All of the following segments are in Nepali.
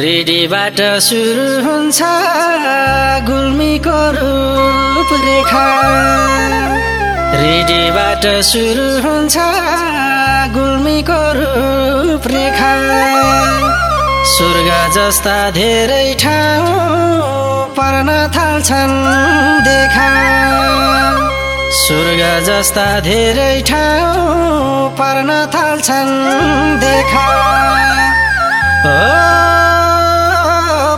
रेडीबाट सुरु हुन्छ गुल्मीको रूपरेखा। रेडीबाट सुरु हुन्छ गुल्मीको रूपरेखा। स्वर्ग जस्ता धेरै ठाउँ पर्न थाल्छन् देखा। स्वर्ग जस्ता धेरै ठाउँ पर्न थाल्छन् देखा।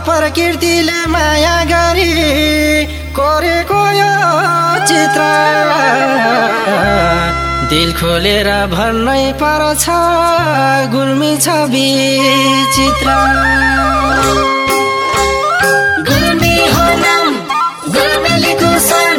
प्रकृतिले माया गरी कोरेको यो चित्र। दिल खोलेर भन्नै पर्छ गुल्मी छ विचित्र। गुल्मी हो नाम गुल्मेलीको सन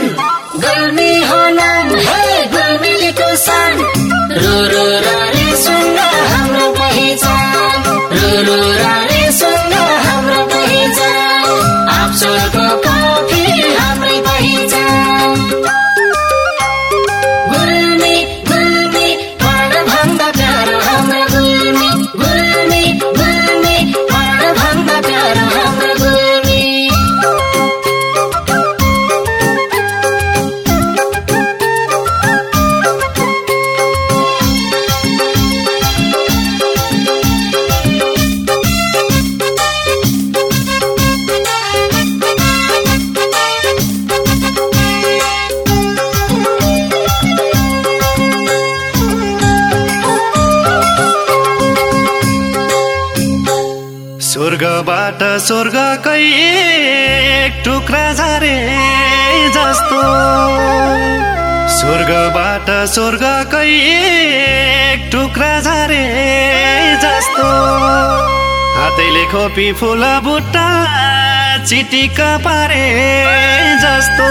स्वर्गबाट स्वर्गकै एक टुक्रा झरे जस्तो। स्वर्गबाट स्वर्गकै एक टुक्रा झरे जस्तो। हातैले खोपी फुल बुट्टा चिटिक्क पारे जस्तो।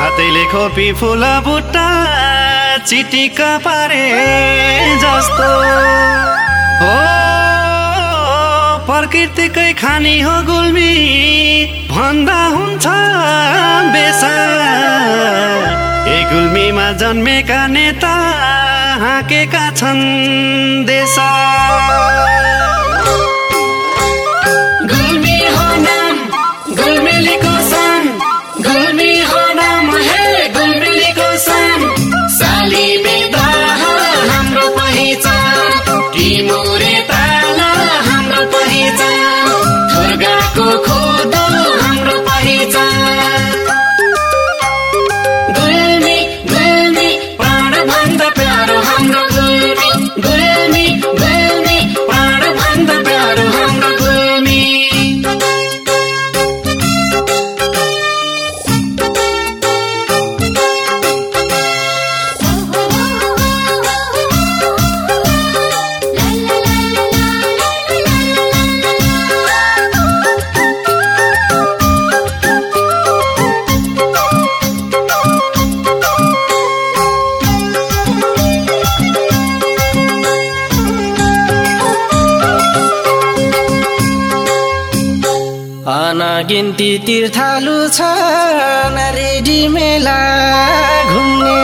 हातैले खोपी फुल बुट्टा चिटिक्क पारे जस्तो। प्रकृतिकै खानी हो गुल्मी। भन्दा हुन्छ बेसा। ए गुल्मीमा जन्मेका नेता हाँकेका छन् देशा अनगिन्ती तीर्थालु छन् रेडी मेला घुम्ने।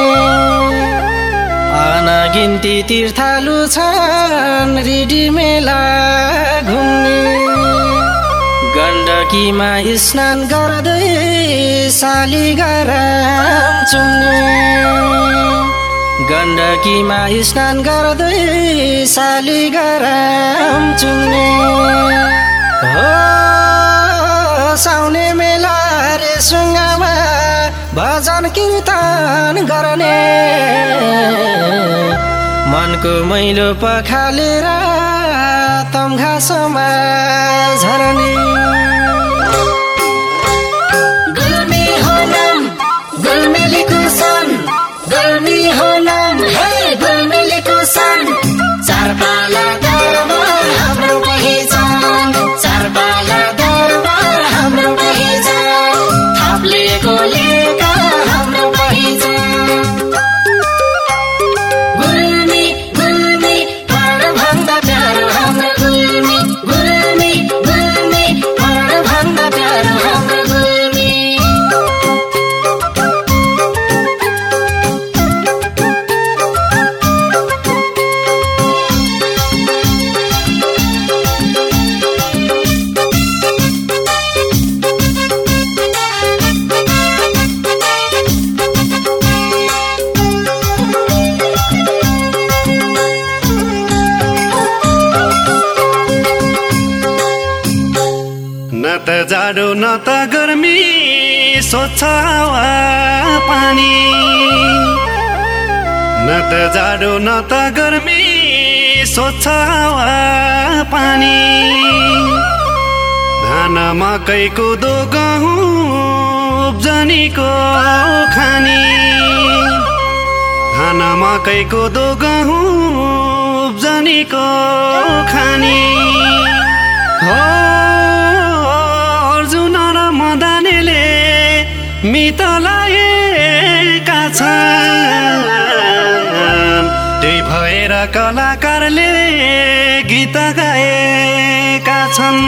अनगिन्ती तीर्थालु छन् रेडी मेला घुम्ने। गण्डकीमा स्नान गर्दै शालिग्राम चुम्ने गण्डकीमा स्नान गर्दै शालिग्राम चुम्ने कीर्तन गर्ने। मनको मैलो पखालेर तम घाँसमा झर्ने। पानी न त जाडो न त गर्मी स्वच्छ पानी। धान मकै कोदो गहुँ उब्जनीको खानी। धान मकै कोदो गहुँ उब्जनीको खानी। हो अर्जुन र मदानेले मितलाएका कलाकारले गीत गाएका छन्।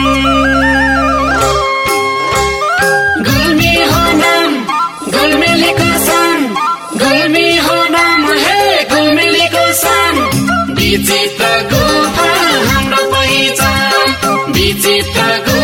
विचित्र गुफा हाम्रो पहिचान विचित्र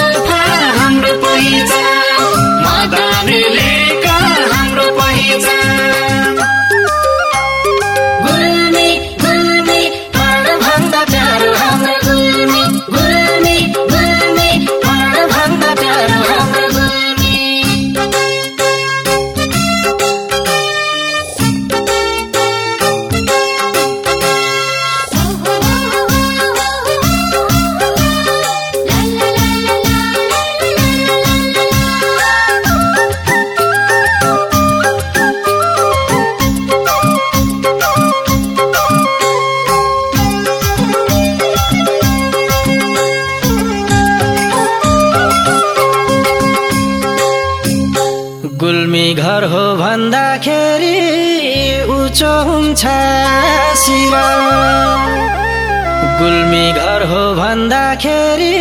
गुल्मी घर हो भन्दाखेरि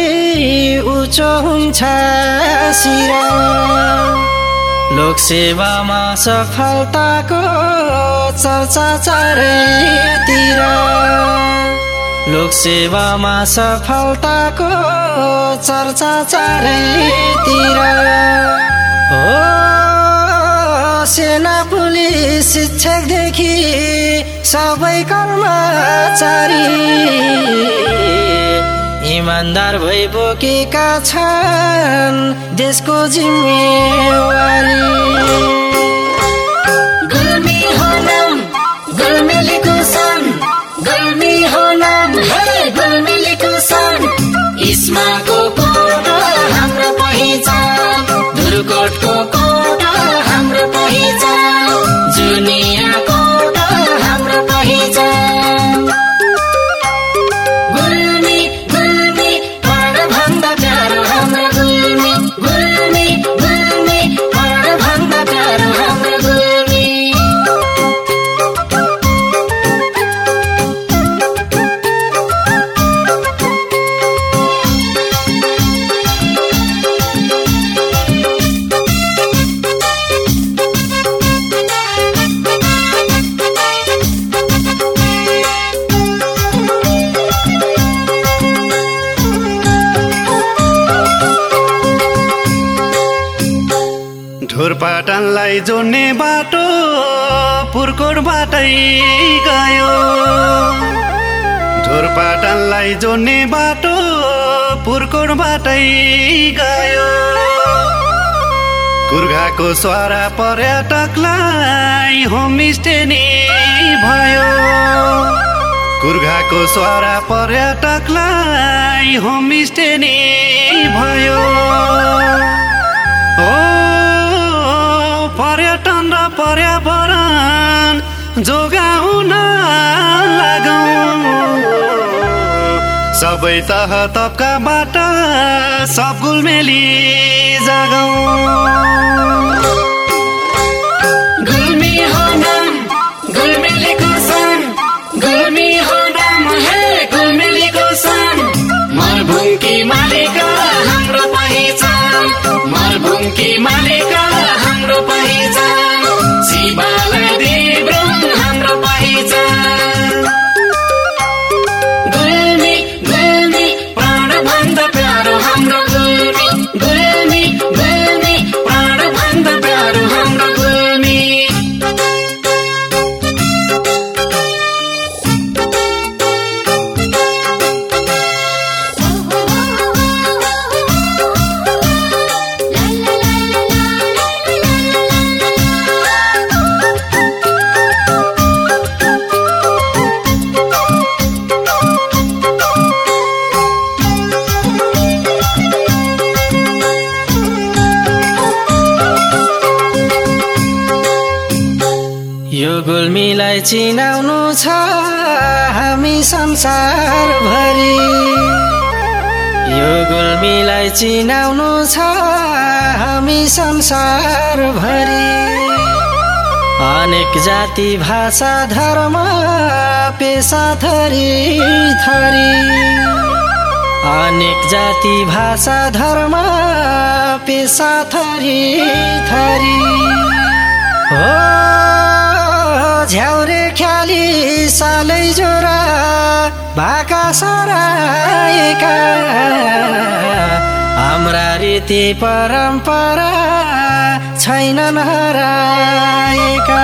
उचो हुन्छ शिर लोकसेवामा सफलताको चर्चा चारैतिर। लोकसेवामा सफलताको चर्चा चारैतिर। हो। सेना पुलिस शिक्षकदेखि सबै कर्मचारी। इमान्दार भई बोकेका छन् देशको जिम्मेवारी। गुल्मी हो नाम जोड्ने बाटो पुर्कोटबाटै गयो। ढोरपाटनलाई जोड्ने बाटो पुर्कोटबाटै गयो। कुर्घाको स्वारा पर्यटकलाई होमस्टे नि भयो। कुर्घाको स्वारा पर्यटकलाई होमस्टे नि भयो। र पर्यावरण जोगाउन सबै तह तब्काबाट सब गुलमेली जागौँ। गुल्मी हो नाम गुल्मेलीको सान। गुल्मी हो नाम हे गुल्मेलीको सान। मरभुङ्की मालिका हाम्रो पहिचान Timbalé. चिनाउनु छ हामी संसारभरि। यो गुल्मीलाई चिनाउनु छ हामी संसारभरि। अनेक जाति भाषा धर्म पेसा थरी थरी। अनेक जाति भाषा धर्म पेसा थरी थरी। हो। झ्याउरे ख्याली सालै जोरा भाका सराएका। हाम्रा रीति परम्परा छैनन् हराएका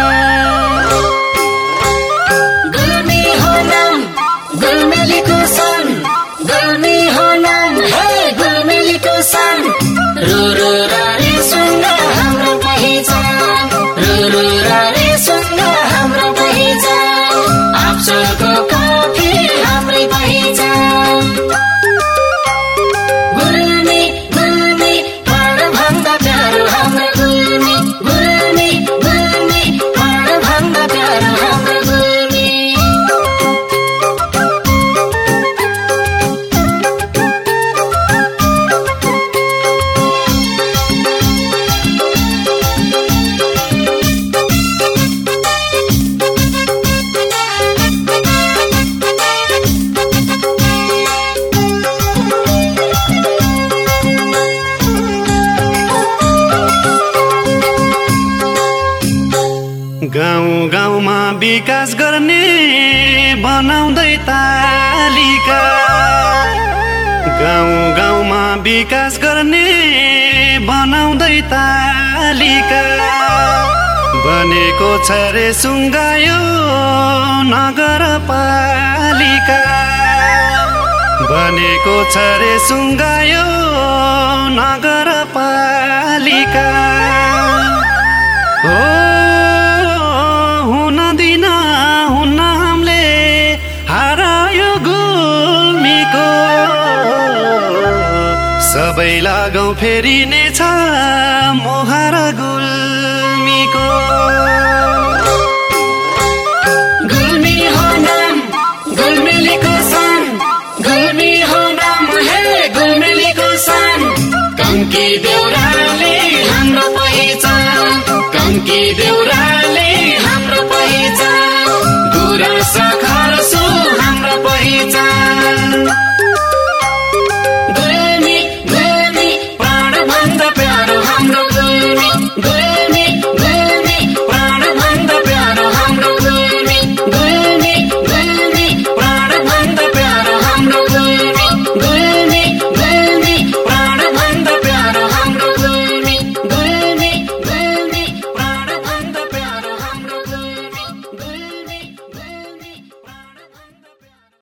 गुल्मी हो नाम हो गुल्मेलीको सन। रो रो विकास गर्ने बनाउँदै तालिका। गाउँ गाउँमा विकास गर्ने बनाउँदै तालिका। बनेको छ रे सुङ्गायो नगरपालिका। बनेको छ रे सुङ्गायो नगरपालिका। हो सबै लागौँ फेरि नै छ मोहर गुल्मीको। गुल्मी हो नाम गुल्मेलीको सन। गुल्मी हो नाम हे गुल्मेलीको सन। कम्की देउराले हाम्रो पहिचान कम्की देउराले हाम्रो पहिचान गुराँस खर्सु हाम्रो पहिचान